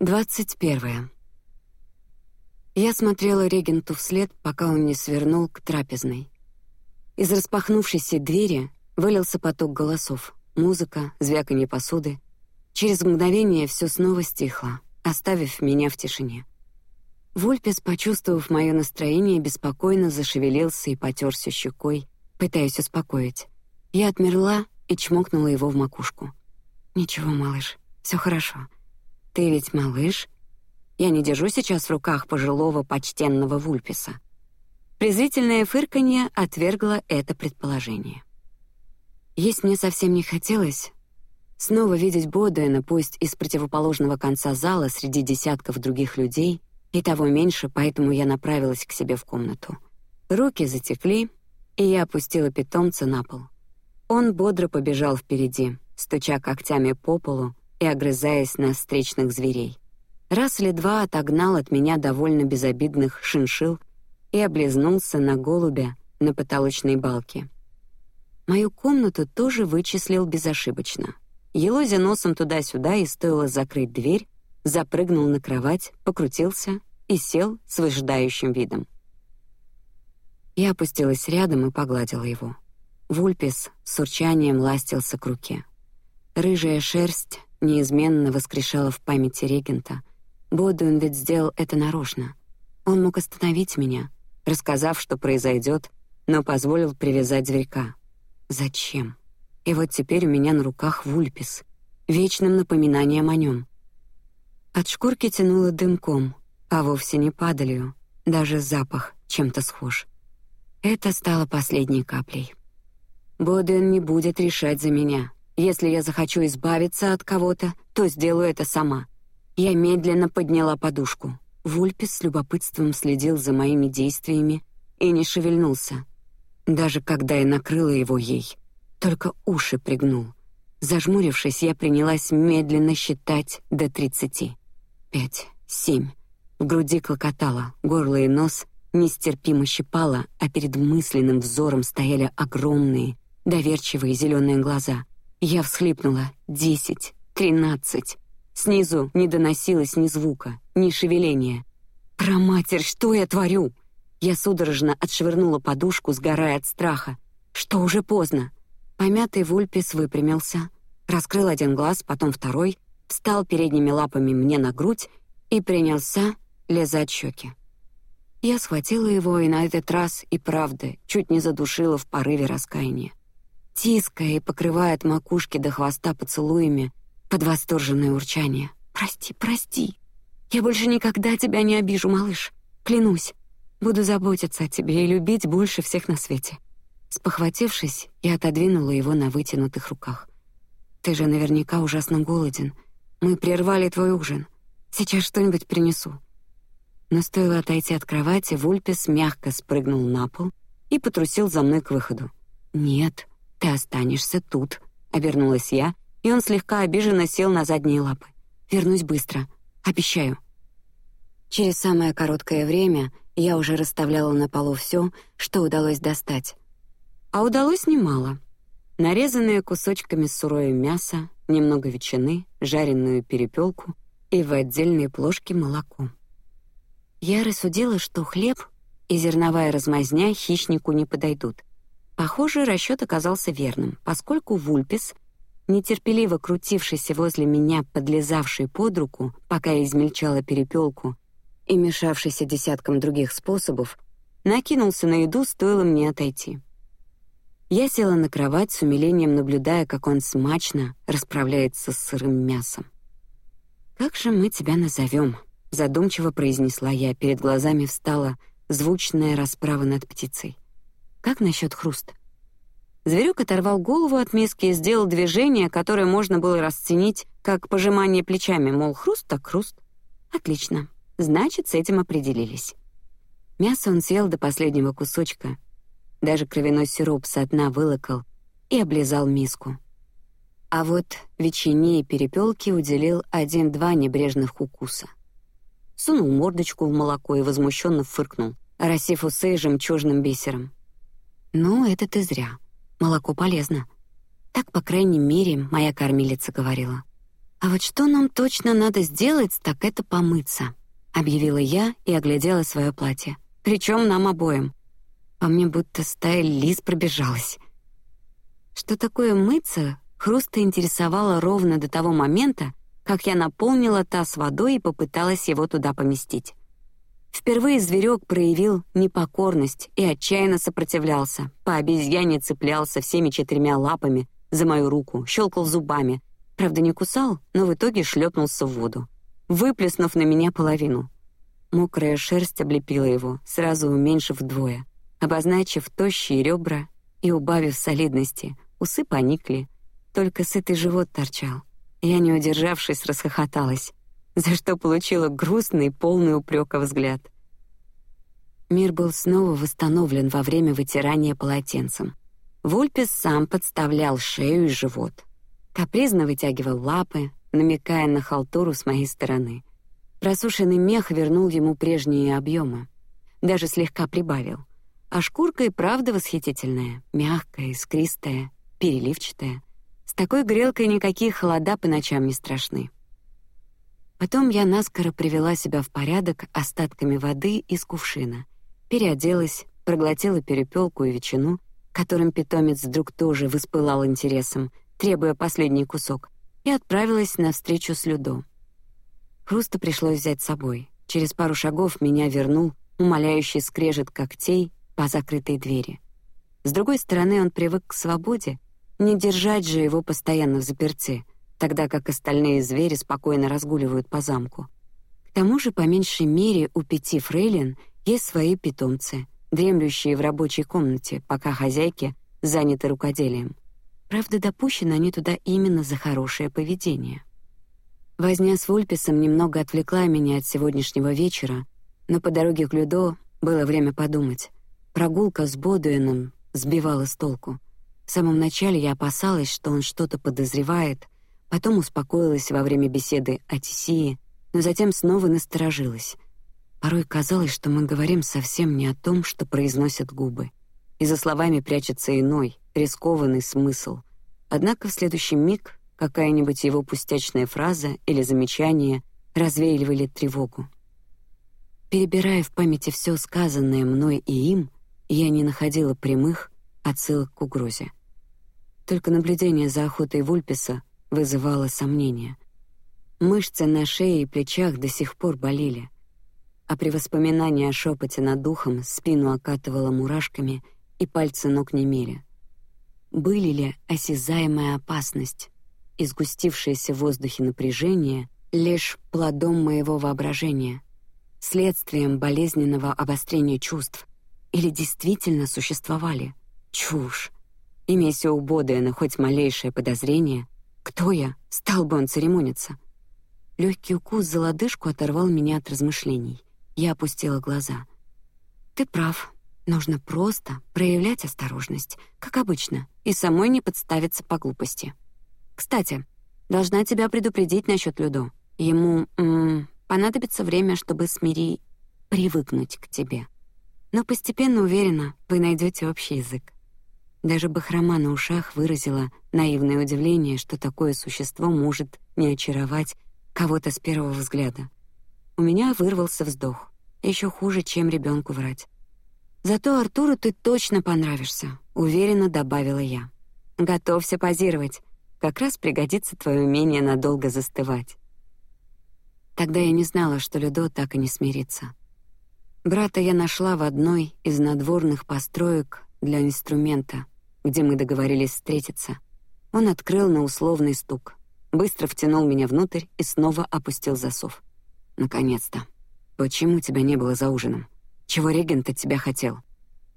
Двадцать первое. Я смотрела регенту вслед, пока он не свернул к трапезной. Из распахнувшейся двери вылился поток голосов, музыка, звяканье посуды. Через мгновение все снова стихло, оставив меня в тишине. Вульпес, почувствовав мое настроение, беспокойно зашевелился и потерся щекой, пытаясь успокоить. Я отмерла и чмокнула его в макушку. Ничего, малыш, все хорошо. Ты ведь малыш? Я не держу сейчас в руках пожилого почтенного Вульписа. Презрительное фырканье отвергло это предположение. Есть мне совсем не хотелось снова видеть Бодуэна, пусть из противоположного конца зала среди десятков других людей, и того меньше, поэтому я направилась к себе в комнату. Руки затекли, и я опустила питомца на пол. Он бодро побежал впереди, стуча когтями по полу, и огрызаясь на встречных зверей. Раз или два отогнал от меня довольно безобидных шиншил и облизнулся на голубя на потолочной балке. Мою комнату тоже вычислил безошибочно. Елозя носом туда-сюда и стоило закрыть дверь, запрыгнул на кровать, покрутился и сел с выжидающим видом. Я опустилась рядом и погладила его. Вульпис с урчанием ластился к руке. Рыжая шерсть неизменно воскрешала в памяти регента. Бодуин ведь сделал это нарочно. Он мог остановить меня, рассказав, что произойдет, но позволил привязать зверька. Зачем? И вот теперь у меня на руках вульпис, вечным напоминанием о нем. От шкурки тянуло дымком, а вовсе не падалью, даже запах чем-то схож. Это стало последней каплей. Бодуин не будет решать за меня, если я захочу избавиться от кого-то, то сделаю это сама. Я медленно подняла подушку. Вульпис с любопытством следил за моими действиями и не шевельнулся, даже когда я накрыла его ей. Только уши пригнул. Зажмурившись, я принялась медленно считать до тридцати. Пять, семь. В груди клокотало, горло и нос нестерпимо щипало, а перед мысленным взором стояли огромные, доверчивые зеленые глаза. Я всхлипнула. Десять, тринадцать. Снизу не доносилось ни звука, ни шевеления. Про матерь, что я творю? Я судорожно отшвырнула подушку, сгорая от страха. Что уже поздно. Помятый Вульпис выпрямился, раскрыл один глаз, потом второй, встал передними лапами мне на грудь и принялся лизать щеки. Я схватила его и на этот раз и правда чуть не задушила в порыве раскаяния тиская и покрывая от макушки до хвоста поцелуями под восторженное урчание. Прости, прости. Я больше никогда тебя не обижу, малыш. Клянусь, буду заботиться о тебе и любить больше всех на свете. Спохватившись, я отодвинула его на вытянутых руках. Ты же наверняка ужасно голоден. Мы прервали твой ужин. Сейчас что-нибудь принесу. Но стоило отойти от кровати, Вульпес мягко спрыгнул на пол и потрусил за мной к выходу. Нет, останешься тут, обернулась я, и он слегка обиженно сел на задние лапы. Вернусь быстро, обещаю. Через самое короткое время я уже расставляла на полу все, что удалось достать, а удалось немало. Нарезанные кусочками сырое мясо, немного ветчины, жареную перепелку и в отдельные плошки молоко. Я рассудила, что хлеб и зерновая размазня хищнику не подойдут, Похоже, расчет оказался верным, поскольку Вульпис, нетерпеливо крутившийся возле меня, подлезавший под руку, пока я измельчала перепелку, и мешавшийся десяткам других способов, накинулся на еду, стоило мне отойти. Я села на кровать с умилением, наблюдая, как он смачно расправляется с сырым мясом. Как же мы тебя назовем? Задумчиво произнесла я, перед глазами встала звучная расправа над птицей. Как насчет хруст? Зверюк оторвал голову от миски и сделал движение, которое можно было расценить как пожимание плечами, мол, хруст так хруст. Отлично, значит, с этим определились. Мясо он съел до последнего кусочка, даже кровяной сироп со дна вылокал и облизал миску. А вот ветчине и перепелке уделил один-два небрежных укуса. Сунул мордочку в молоко и возмущенно фыркнул, оросив усы жемчужным бисером. Ну, это ты зря. Молоко полезно. Так, по крайней мере, моя кормилица говорила. А вот что нам точно надо сделать, так это помыться, объявила я и оглядела свое платье. Причем нам обоим. По мне будто стая лис пробежалась. Что такое мыться, Хруста интересовало ровно до того момента, как я наполнила таз водой и попыталась его туда поместить. Впервые зверек проявил непокорность и отчаянно сопротивлялся. По обезьяне цеплялся всеми четырьмя лапами за мою руку, щелкал зубами. Правда, не кусал, но в итоге шлепнулся в воду, выплеснув на меня половину. Мокрая шерсть облепила его, сразу уменьшив вдвое, обозначив тощие ребра и убавив солидности. Усы поникли, только сытый живот торчал. Я, не удержавшись, расхохоталась за что получила грустный, полный упрека взгляд. Мир был снова восстановлен во время вытирания полотенцем. Вульпис сам подставлял шею и живот, капризно вытягивал лапы, намекая на халтуру с моей стороны. Просушенный мех вернул ему прежние объемы, даже слегка прибавил. А шкурка и правда восхитительная, мягкая, искристая, переливчатая. С такой грелкой никакие холода по ночам не страшны. Потом я наскоро привела себя в порядок остатками воды из кувшина, переоделась, проглотила перепелку и ветчину, которым питомец вдруг тоже воспылал интересом, требуя последний кусок, и отправилась на встречу с Людо. Хруста пришлось взять с собой. Через пару шагов меня вернул умоляющий скрежет когтей по закрытой двери. С другой стороны, он привык к свободе, не держать же его постоянно в заперти — тогда как остальные звери спокойно разгуливают по замку. К тому же, по меньшей мере, у пяти фрейлин есть свои питомцы, дремлющие в рабочей комнате, пока хозяйки заняты рукоделием. Правда, допущены они туда именно за хорошее поведение. Возня с Вульписом немного отвлекла меня от сегодняшнего вечера, но по дороге к Людо было время подумать. Прогулка с Бодуином сбивала с толку. В самом начале я опасалась, что он что-то подозревает, Потом успокоилась во время беседы о Тисии, но затем снова насторожилась. Порой казалось, что мы говорим совсем не о том, что произносят губы, и за словами прячется иной, рискованный смысл. Однако в следующий миг какая-нибудь его пустячная фраза или замечание развеивали тревогу. Перебирая в памяти все сказанное мной и им, я не находила прямых отсылок к угрозе. Только наблюдение за охотой Вульписа вызывало сомнения. Мышцы на шее и плечах до сих пор болели, а при воспоминании о шепоте над духом спину окатывало мурашками и пальцы ног немели. Были ли осязаемая опасность и сгустившееся в воздухе напряжение лишь плодом моего воображения, следствием болезненного обострения чувств, или действительно существовали? Чушь. Имея у Бодена хоть малейшее подозрение, кто я? Стал бы он церемониться. Легкий укус за лодыжку оторвал меня от размышлений. Я опустила глаза. Ты прав. Нужно просто проявлять осторожность, как обычно, и самой не подставиться по глупости. Кстати, должна тебя предупредить насчет Людо. Ему м -м, понадобится время, чтобы смири привыкнуть к тебе. Но постепенно уверена, вы найдете общий язык. Даже бахрома на ушах выразила наивное удивление, что такое существо может не очаровать кого-то с первого взгляда. У меня вырвался вздох. Еще хуже, чем ребенку врать. Зато Артуру ты точно понравишься, уверенно добавила я. Готовься позировать. Как раз пригодится твое умение надолго застывать. Тогда я не знала, что Людо так и не смирится. Брата я нашла в одной из надворных построек для инструмента, где мы договорились встретиться. Он открыл на условный стук, быстро втянул меня внутрь и снова опустил засов. Наконец-то. Почему тебя не было за ужином? Чего регент от тебя хотел?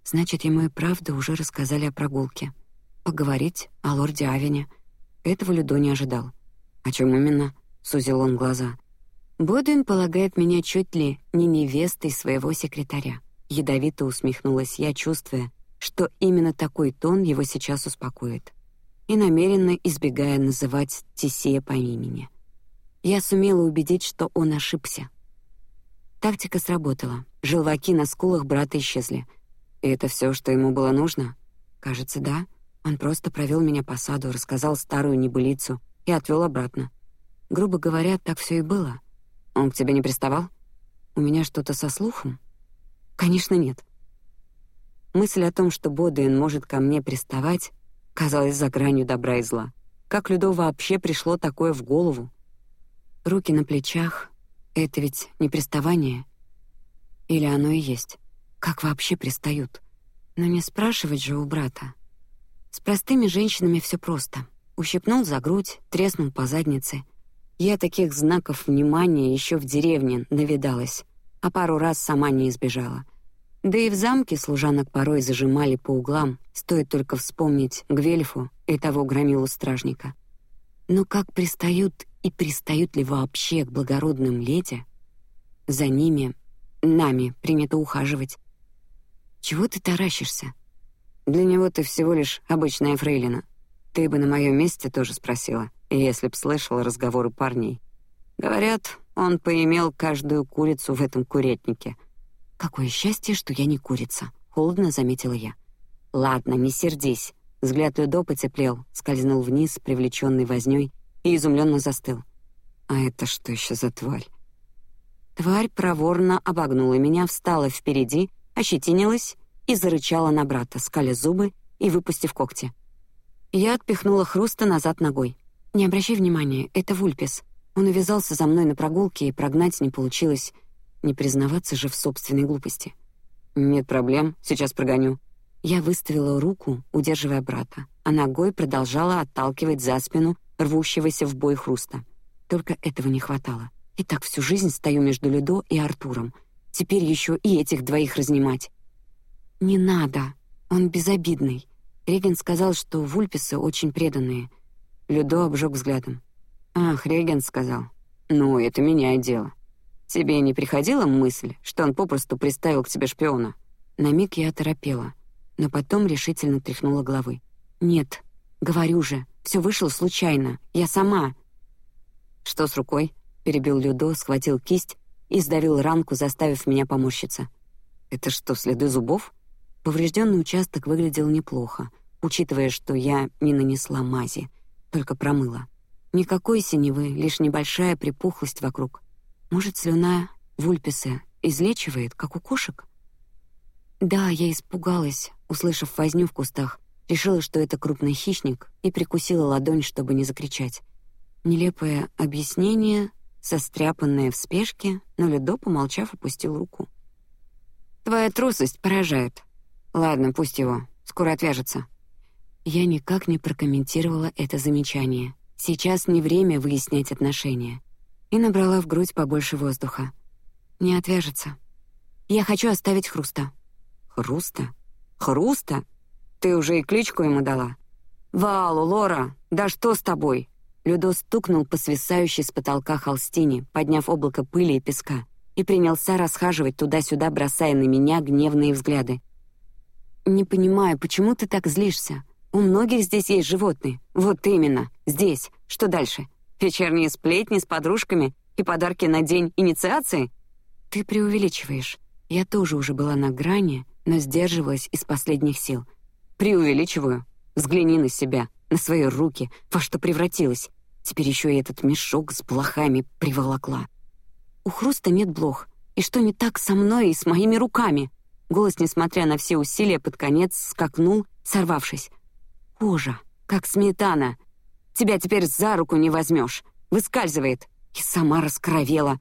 Значит, ему и правда уже рассказали о прогулке. Поговорить о лорде Авине. Этого Людо не ожидал. О чем именно? Сузил он глаза. Бодвин полагает меня чуть ли не невестой своего секретаря. Ядовито усмехнулась я, чувствуя, что именно такой тон его сейчас успокоит, и намеренно избегая называть Тисея по имени. Я сумела убедить, что он ошибся. Тактика сработала. Желваки на скулах брата исчезли. И это все, что ему было нужно? Кажется, да. Он просто провел меня по саду, рассказал старую небылицу и отвел обратно. Грубо говоря, так все и было. Он к тебе не приставал? У меня что-то со слухом? Конечно, нет. Мысль о том, что Бодуин может ко мне приставать, казалась за гранью добра и зла. Как Людо вообще пришло такое в голову? Руки на плечах — это ведь не приставание? Или оно и есть? Как вообще пристают? Но не спрашивать же у брата. С простыми женщинами все просто. Ущипнул за грудь, треснул по заднице. Я таких знаков внимания еще в деревне навидалась, а пару раз сама не избежала. Да и в замке служанок порой зажимали по углам, стоит только вспомнить Гвельфу и того громилу стражника. Но как пристают и пристают ли вообще к благородным леди? За ними, нами принято ухаживать. Чего ты таращишься? Для него ты всего лишь обычная фрейлина. Ты бы на моем месте тоже спросила, если б слышала разговоры парней. Говорят, он поимел каждую курицу в этом курятнике. Какое счастье, что я не курица, холодно заметила я. Ладно, не сердись. Взгляд Людо потеплел, скользнул вниз, привлеченный вознёй, и изумленно застыл. А это что еще за тварь? Тварь проворно обогнула меня, встала впереди, ощетинилась и зарычала на брата, скаля зубы и выпустив когти. Я отпихнула Хруста назад ногой. Не обращай внимания, это Вульпис. Он увязался за мной на прогулке и прогнать не получилось. Не признаваться же в собственной глупости. Нет проблем, сейчас прогоню. Я выставила руку, удерживая брата, а ногой продолжала отталкивать за спину рвущегося в бой Хруста. Только этого не хватало. И так всю жизнь стою между Людо и Артуром. Теперь еще и этих двоих разнимать. Не надо, он безобидный. Реген сказал, что вульписы очень преданные. Людо обжег взглядом. Ах, Реген сказал. Ну, это меняет дело. Тебе не приходила мысль, что он попросту приставил к тебе шпиона? На миг я оторопела, но потом решительно тряхнула головой. Нет, говорю же, все вышло случайно. Я сама. Что с рукой? Перебил Людо, схватил кисть и сдавил ранку, заставив меня поморщиться. Это что, следы зубов? Поврежденный участок выглядел неплохо, учитывая, что я не нанесла мази, только промыла. Никакой синевы, лишь небольшая припухлость вокруг. Может, слюна вульписы излечивает, как у кошек? Да, я испугалась, услышав возню в кустах, решила, что это крупный хищник, и прикусила ладонь, чтобы не закричать. Нелепое объяснение, состряпанное в спешке, но Людо, помолчав, опустил руку. Твоя трусость поражает. Ладно, пусть его. Скоро отвяжется. Я никак не прокомментировала это замечание. Сейчас не время выяснять отношения. И набрала в грудь побольше воздуха. Не отвяжется. Я хочу оставить Хруста. Хруста? Хруста? Ты уже и кличку ему дала. Валу, Лора, да что с тобой? Людо стукнул по свисающей с потолка холстине, подняв облако пыли и песка, и принялся расхаживать туда-сюда, бросая на меня гневные взгляды. Не понимаю, почему ты так злишься? У многих здесь есть животные. Вот именно, здесь. Что дальше? Вечерние сплетни с подружками и подарки на день инициации? Ты преувеличиваешь. Я тоже уже была на грани, но сдерживалась из последних сил. Преувеличиваю. Взгляни на себя, на свои руки, во что превратилась. Теперь еще и этот мешок с блохами приволокла. У Хруста нет блох. И что не так со мной и с моими руками? Голос, несмотря на все усилия, под конец скакнул, сорвавшись. Кожа, как сметана. Тебя теперь за руку не возьмешь. Выскальзывает. И сама раскровела.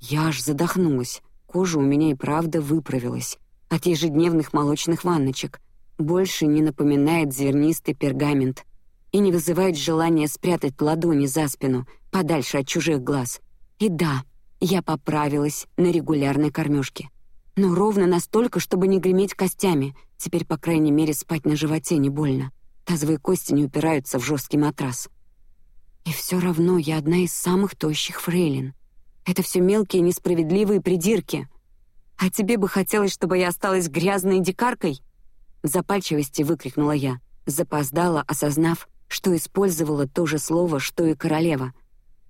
Я аж задохнулась. Кожа у меня и правда выправилась от ежедневных молочных ванночек. Больше не напоминает зернистый пергамент и не вызывает желания спрятать ладони за спину, подальше от чужих глаз. И да, я поправилась на регулярной кормежке но ровно настолько, чтобы не греметь костями. Теперь, по крайней мере, спать на животе не больно. Тазовые кости не упираются в жесткий матрас. И все равно я одна из самых тощих фрейлин. Это все мелкие несправедливые придирки. А тебе бы хотелось, чтобы я осталась грязной дикаркой? В запальчивости выкрикнула я, запоздала, осознав, что использовала то же слово, что и королева.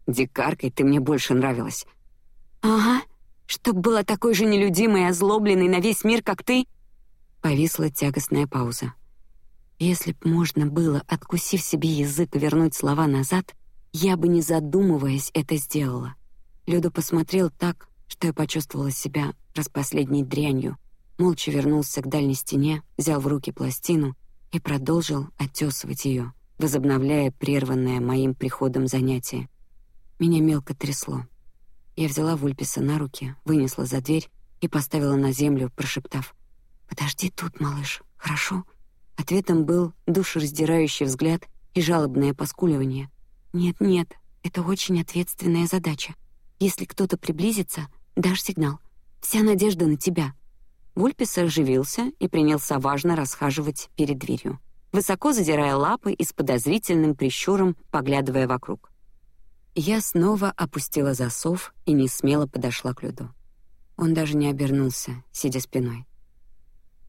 Дикаркой ты мне больше нравилась. Ага, Чтоб была такой же нелюдимой и озлобленной на весь мир, как ты. Повисла тягостная пауза. Если б можно было, откусив себе язык, вернуть слова назад, я бы не задумываясь это сделала. Люду посмотрел так, что я почувствовала себя распоследней дрянью. Молча вернулся к дальней стене, взял в руки пластину и продолжил оттесывать ее, возобновляя прерванное моим приходом занятие. Меня мелко трясло. Я взяла Вульписа на руки, вынесла за дверь и поставила на землю, прошептав: "Подожди тут, малыш, хорошо?" Ответом был душераздирающий взгляд и жалобное поскуливание. Нет, нет, это очень ответственная задача. Если кто-то приблизится, дашь сигнал. Вся надежда на тебя. Вульпис оживился и принялся важно расхаживать перед дверью, высоко задирая лапы и с подозрительным прищуром поглядывая вокруг. Я снова опустила засов и не смело подошла к Люду. Он даже не обернулся, сидя спиной.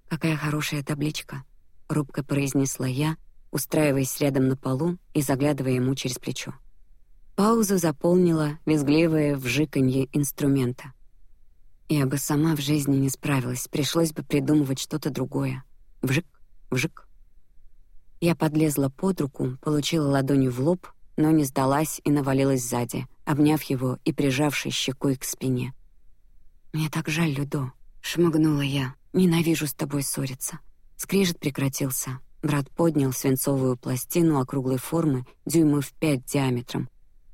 Какая хорошая табличка, робко произнесла я, устраиваясь рядом на полу и заглядывая ему через плечо. Паузу заполнила визгливое вжиканье инструмента. Я бы сама в жизни не справилась, пришлось бы придумывать что-то другое. Вжик, вжик. Я подлезла под руку, получила ладонью в лоб но не сдалась и навалилась сзади, обняв его и прижавшись щекой к спине. Мне так жаль, Людо, шмыгнула я. Ненавижу с тобой ссориться. Скрежет прекратился. Брат поднял свинцовую пластину округлой формы, дюймов пять диаметром,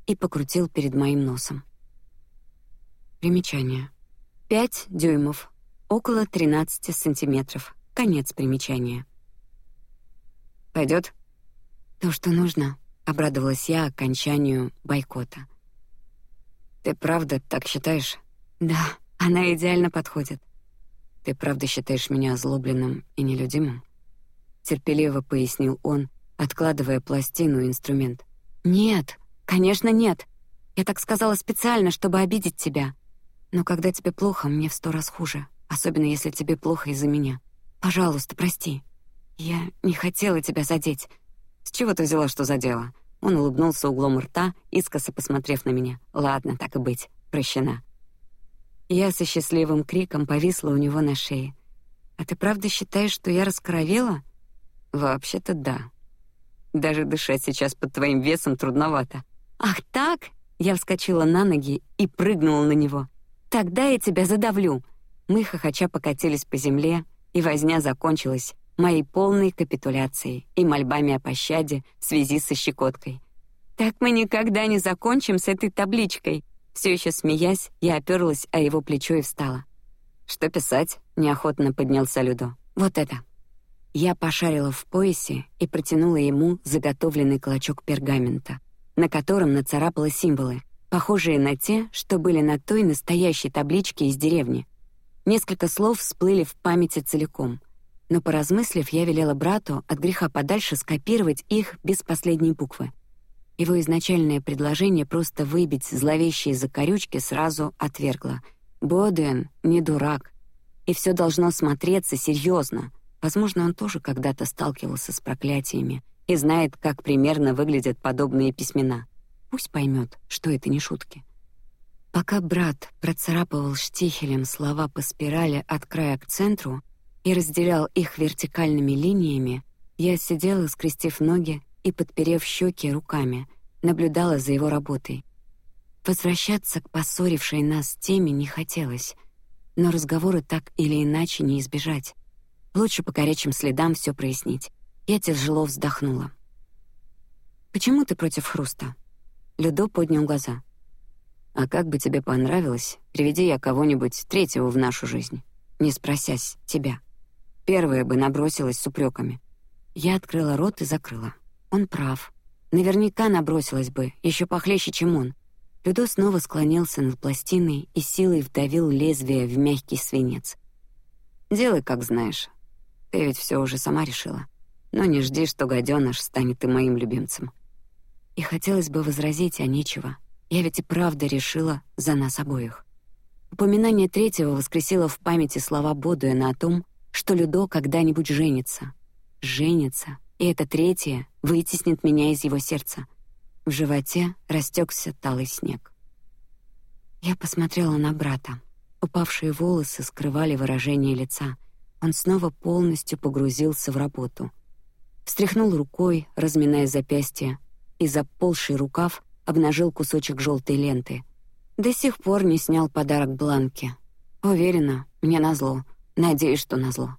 и покрутил перед моим носом. Примечание: пять дюймов, около 13 сантиметров. Конец примечания. Пойдет? То, что нужно. Обрадовалась я окончанию бойкота. Ты правда так считаешь? Да, она идеально подходит. Ты правда считаешь меня озлобленным и нелюдимым? Терпеливо пояснил он, откладывая пластину и инструмент. Нет, конечно нет. Я так сказала специально, чтобы обидеть тебя. Но когда тебе плохо, мне в сто раз хуже, особенно если тебе плохо из-за меня. Пожалуйста, прости. Я не хотела тебя задеть. С чего ты взяла, что задела? Он улыбнулся углом рта, искоса посмотрев на меня. Ладно, так и быть, прощена. Я со счастливым криком повисла у него на шее. А ты правда считаешь, что я раскровела? Вообще-то да. Даже дышать сейчас под твоим весом трудновато. Ах так? Я вскочила на ноги и прыгнула на него. Тогда я тебя задавлю. Мы хохоча покатились по земле, и возня закончилась моей полной капитуляцией и мольбами о пощаде в связи со щекоткой. Так мы никогда не закончим с этой табличкой. Все еще смеясь, я оперлась о его плечо и встала. Что писать? Неохотно поднялся Людо. Вот это. Я пошарила в поясе и протянула ему заготовленный клочок пергамента, на котором нацарапала символы, похожие на те, что были на той настоящей табличке из деревни. Несколько слов всплыли в памяти целиком — но поразмыслив, я велела брату от греха подальше скопировать их без последней буквы. Его изначальное предложение просто выбить зловещие закорючки сразу отвергла. Боден не дурак, и все должно смотреться серьезно. Возможно, он тоже когда-то сталкивался с проклятиями и знает, как примерно выглядят подобные письмена. Пусть поймет, что это не шутки. Пока брат процарапывал штихелем слова по спирали от края к центру, и разделял их вертикальными линиями, я сидела, скрестив ноги и подперев щеки руками, наблюдала за его работой. Возвращаться к поссорившей нас теме не хотелось, но разговоры так или иначе не избежать. Лучше по горячим следам все прояснить. Я тяжело вздохнула. Почему ты против хруста? Людо поднял глаза. А как бы тебе понравилось, приведи я кого-нибудь третьего в нашу жизнь, не спросясь тебя. Первая бы набросилась с упреками. Я открыла рот и закрыла. Он прав. Наверняка набросилась бы, еще похлеще, чем он. Людо снова склонился над пластиной и силой вдавил лезвие в мягкий свинец. Делай, как знаешь. Ты ведь все уже сама решила. Но не жди, что гаденыш станет и моим любимцем. И хотелось бы возразить, а нечего. Я ведь и правда решила за нас обоих. Упоминание третьего воскресило в памяти слова Бодуэна о том, что Людо когда-нибудь женится. Женится, и это третье вытеснит меня из его сердца. В животе растекся талый снег. Я посмотрела на брата. Упавшие волосы скрывали выражение лица. Он снова полностью погрузился в работу. Встряхнул рукой, разминая запястье, и заползший рукав обнажил кусочек желтой ленты. До сих пор не снял подарок бланки. Уверена, мне назло. Надеюсь, что назло.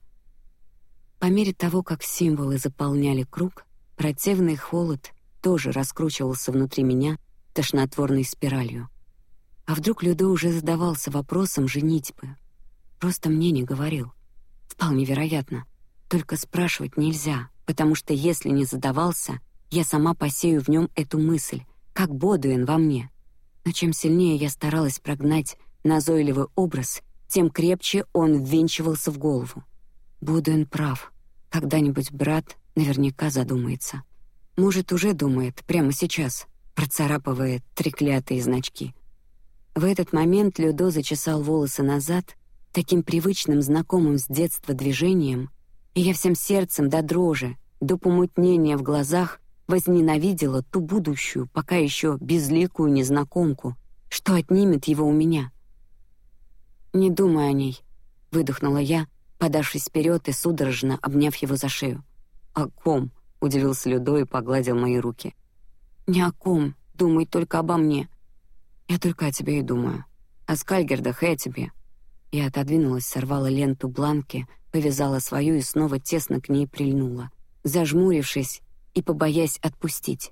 По мере того, как символы заполняли круг, противный холод тоже раскручивался внутри меня тошнотворной спиралью. А вдруг Людо уже задавался вопросом женитьбы? Просто мне не говорил. Вполне вероятно. Только спрашивать нельзя, потому что если не задавался, я сама посею в нем эту мысль, как Бодуин во мне. Но чем сильнее я старалась прогнать назойливый образ, тем крепче он ввинчивался в голову. Бодуин прав. Когда-нибудь брат наверняка задумается. Может, уже думает прямо сейчас, процарапывая треклятые значки. В этот момент Людо зачесал волосы назад, таким привычным, знакомым с детства движением, и я всем сердцем до дрожи, до помутнения в глазах возненавидела ту будущую, пока еще безликую незнакомку, что отнимет его у меня. Не думай о ней, выдохнула я, подавшись вперед и судорожно обняв его за шею. О ком? удивился Людо и погладил мои руки. Не о ком, думай только обо мне. Я только о тебе и думаю. О Скальгердах и о тебе. Я отодвинулась, сорвала ленту бланки, повязала свою и снова тесно к ней прильнула, зажмурившись и побоясь отпустить.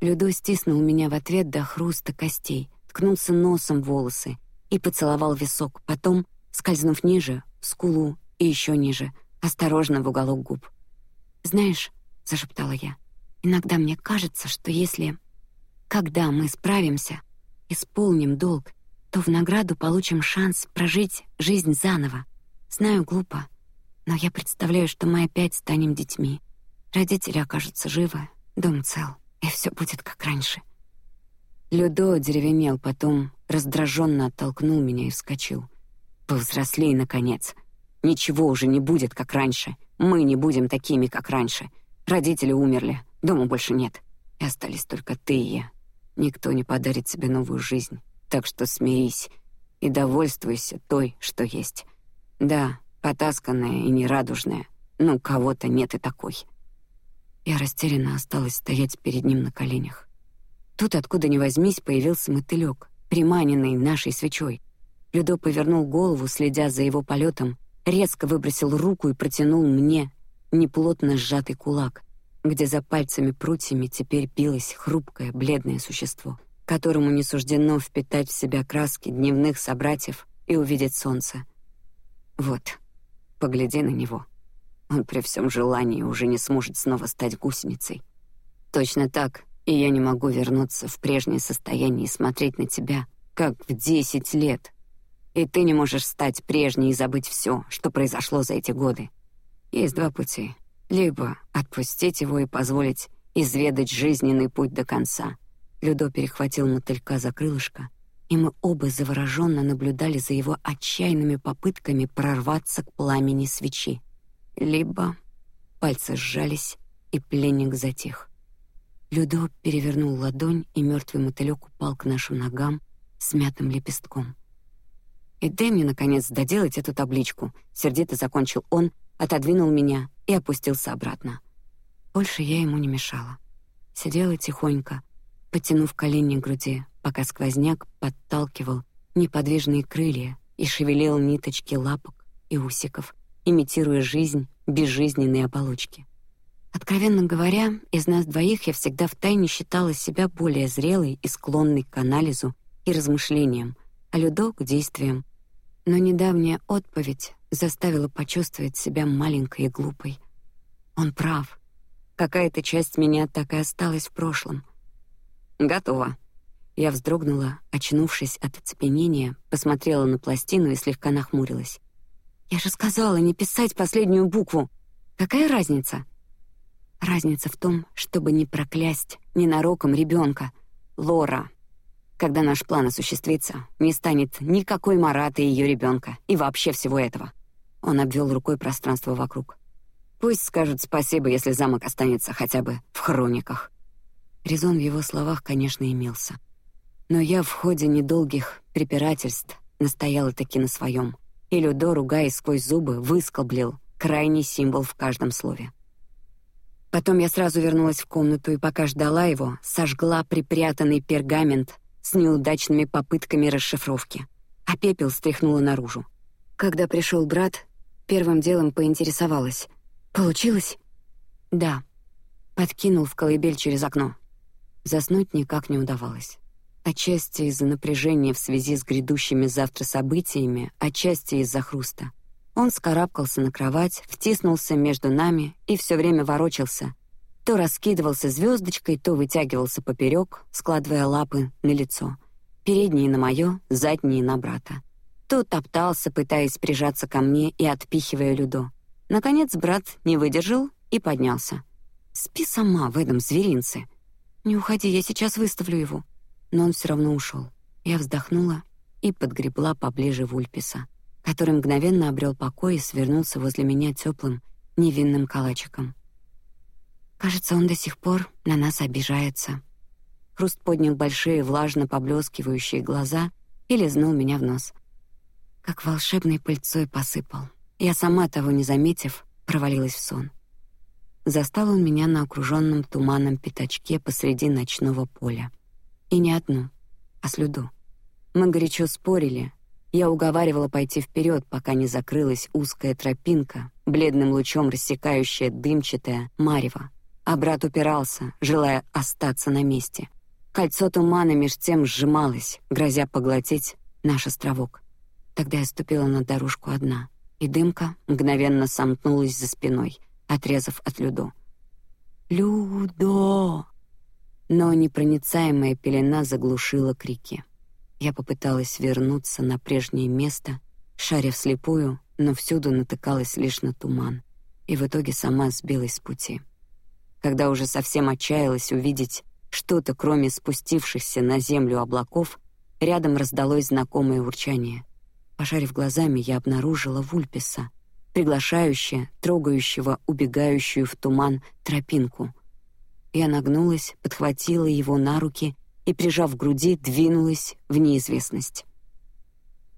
Людо стиснул меня в ответ до хруста костей, ткнулся носом в волосы и поцеловал висок, потом, скользнув ниже, скулу и еще ниже, осторожно в уголок губ. Знаешь, зашептала я, иногда мне кажется, что если, когда мы справимся, исполним долг, то в награду получим шанс прожить жизнь заново. Знаю, глупо, но я представляю, что мы опять станем детьми. Родители окажутся живы, дом цел, и все будет как раньше. Людо деревенел, потом раздраженно оттолкнул меня и вскочил. Повзрослей наконец. Ничего уже не будет, как раньше. Мы не будем такими, как раньше. Родители умерли, дома больше нет. И остались только ты и я. Никто не подарит тебе новую жизнь, так что смирись и довольствуйся той, что есть. Да, потасканная и нерадужная, но кого-то нет и такой. Я растерянно осталась стоять перед ним на коленях. Тут откуда ни возьмись появился мотылек, приманенный нашей свечой. Людо повернул голову, следя за его полетом, резко выбросил руку и протянул мне неплотно сжатый кулак, где за пальцами прутьями теперь билось хрупкое бледное существо, которому не суждено впитать в себя краски дневных собратьев и увидеть солнце. Вот, погляди на него. Он при всем желании уже не сможет снова стать гусеницей. Точно так, и я не могу вернуться в прежнее состояние и смотреть на тебя, как в десять лет, и ты не можешь стать прежней и забыть все, что произошло за эти годы. Есть два пути: либо отпустить его и позволить изведать жизненный путь до конца. Людо перехватил мотылька за крылышко, и мы оба завороженно наблюдали за его отчаянными попытками прорваться к пламени свечи. Либо пальцы сжались, и пленник затих. Людо перевернул ладонь, и мертвый мотылек упал к нашим ногам смятым лепестком. И дай мне наконец доделать эту табличку. Сердито закончил он, отодвинул меня и опустился обратно. Больше я ему не мешала. Сидела тихонько, потянув колени к груди, пока сквозняк подталкивал неподвижные крылья и шевелил ниточки лапок и усиков, имитируя жизнь безжизненной оболочки. Откровенно говоря, из нас двоих я всегда втайне считала себя более зрелой и склонной к анализу и размышлениям, а Людо к действиям, но недавняя отповедь заставила почувствовать себя маленькой и глупой. Он прав. Какая-то часть меня так и осталась в прошлом. Готово. Я вздрогнула, очнувшись от оцепенения, посмотрела на пластину и слегка нахмурилась. Я же сказала не писать последнюю букву. Какая разница? Разница в том, чтобы не проклясть ненароком ребенка. Лора, когда наш план осуществится, не станет никакой Марата и ее ребенка, и вообще всего этого. Он обвел рукой пространство вокруг. Пусть скажут спасибо, если замок останется хотя бы в хрониках. Резон в его словах, конечно, имелся, но я в ходе недолгих препирательств настояла таки на своем, и Людо, ругаясь сквозь зубы, выскоблил крайний символ в каждом слове. Потом я сразу вернулась в комнату и пока ждала его, сожгла припрятанный пергамент с неудачными попытками расшифровки, а пепел стряхнула наружу. Когда пришел брат, первым делом поинтересовалась: получилось? Да. Подкинул в колыбель через окно. Заснуть никак не удавалось. Отчасти из-за напряжения в связи с грядущими завтра событиями, отчасти из-за хруста. Он скарабкался на кровать, втиснулся между нами и все время ворочался. То раскидывался звездочкой, то вытягивался поперек, складывая лапы на лицо, передние на мое, задние на брата. То топтался, пытаясь прижаться ко мне и отпихивая Людо. Наконец брат не выдержал и поднялся. Спи сама в этом зверинце. Не уходи, я сейчас выставлю его. Но он все равно ушел. Я вздохнула и подгребла поближе Вульписа который мгновенно обрел покой и свернулся возле меня теплым, невинным калачиком. Кажется, он до сих пор на нас обижается. Хруст поднял большие влажно поблескивающие глаза и лизнул меня в нос, как волшебной пыльцой посыпал. Я сама того не заметив провалилась в сон. Застал он меня на окруженном туманом пятачке посреди ночного поля, и не одну, а с Люду. Мы горячо спорили, я уговаривала пойти вперед, пока не закрылась узкая тропинка, бледным лучом рассекающая дымчатое марево. А брат упирался, желая остаться на месте. Кольцо тумана меж тем сжималось, грозя поглотить наш островок. Тогда я ступила на дорожку одна, и дымка мгновенно сомкнулась за спиной, отрезав от Людо. Людо! Но непроницаемая пелена заглушила крики. Я попыталась вернуться на прежнее место, шаря вслепую, но всюду натыкалась лишь на туман, и в итоге сама сбилась с пути. Когда уже совсем отчаялась увидеть что-то, кроме спустившихся на землю облаков, рядом раздалось знакомое урчание. Пошарив глазами, я обнаружила Вульписа, приглашающего, трогающего убегающую в туман тропинку. Я нагнулась, подхватила его на руки и, прижав к груди, двинулась в неизвестность.